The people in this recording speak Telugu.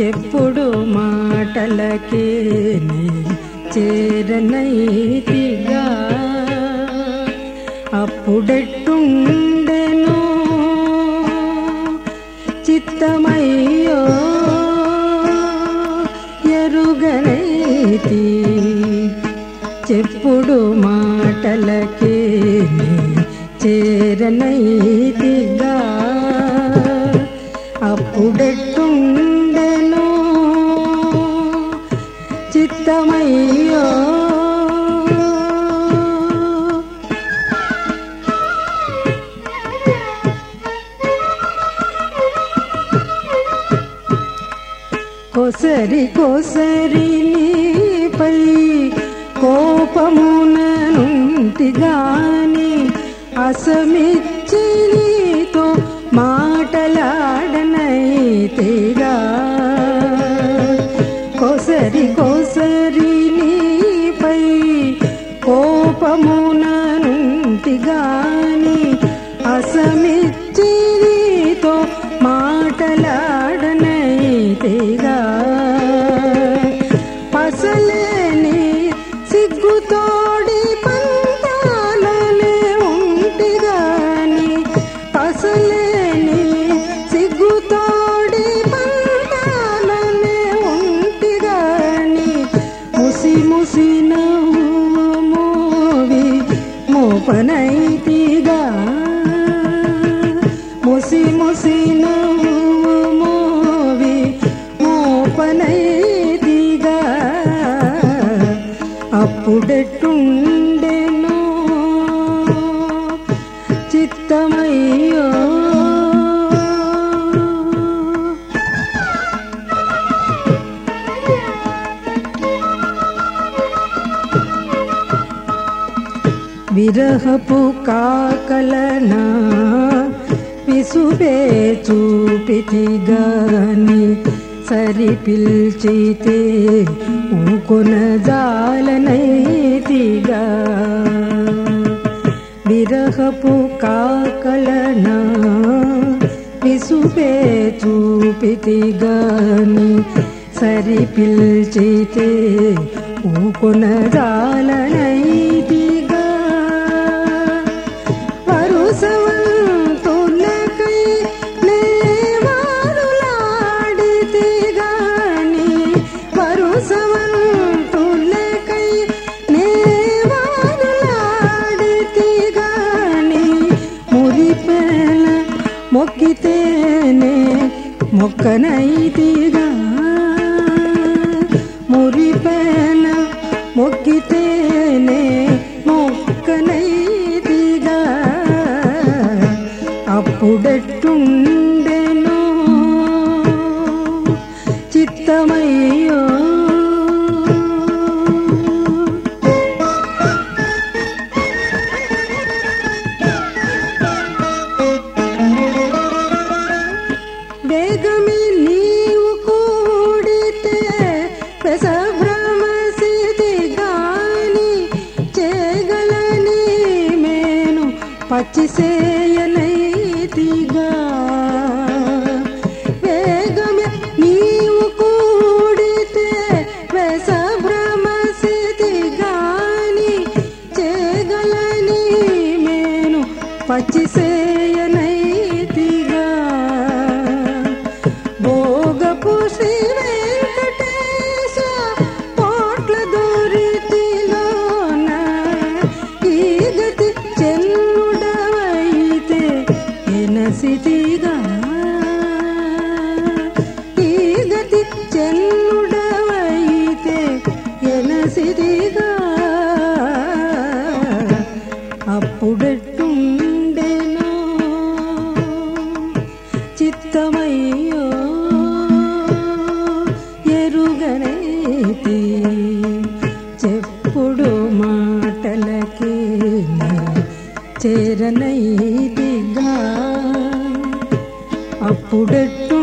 చెప్పుడు మాటలకే చేరనైతిగా. అప్పుడెట్టుండెను? చిత్తమయ్యో చెప్పుడు మాటలకే చేరనైతిగా. అప్పుడెట్టుండెను చిత్తమయ్యో. కొసరి కొసరిని కోపముననుంటి గాని అసమిచ్చి అప్పుడెట్టుండెను చిత్తమయ్యో. విరహపు కాకలనా విసుబే చూపితి గాని సరి పిల్చితే ఊకొన జాలనైతిగా విరహపు కాకలనా విసుబే చూపితి గాని సరి పిల్చితే ఊకొన జాలనైతిగా మొక్కనైతిగా మురిపేల మొక్కితేనే మొక్కనైతిగా అప్పుడెట్టుండెను పచ్చిసేయనైతిగా వేగమి నీవు కూడితే పెసభ్రమసిది గాని చేయగలని మేను పచ్చిసేయనైతిగా ఎనసితిగా ఈ గతి చెన్నుడవైతే ఎనసితిగా. అప్పుడెట్టుండెను? చిత్తమయ్యో ఎరుగనేతి చెప్పుడు మాటలకే చేరనై అప్పుడెట్టుండెను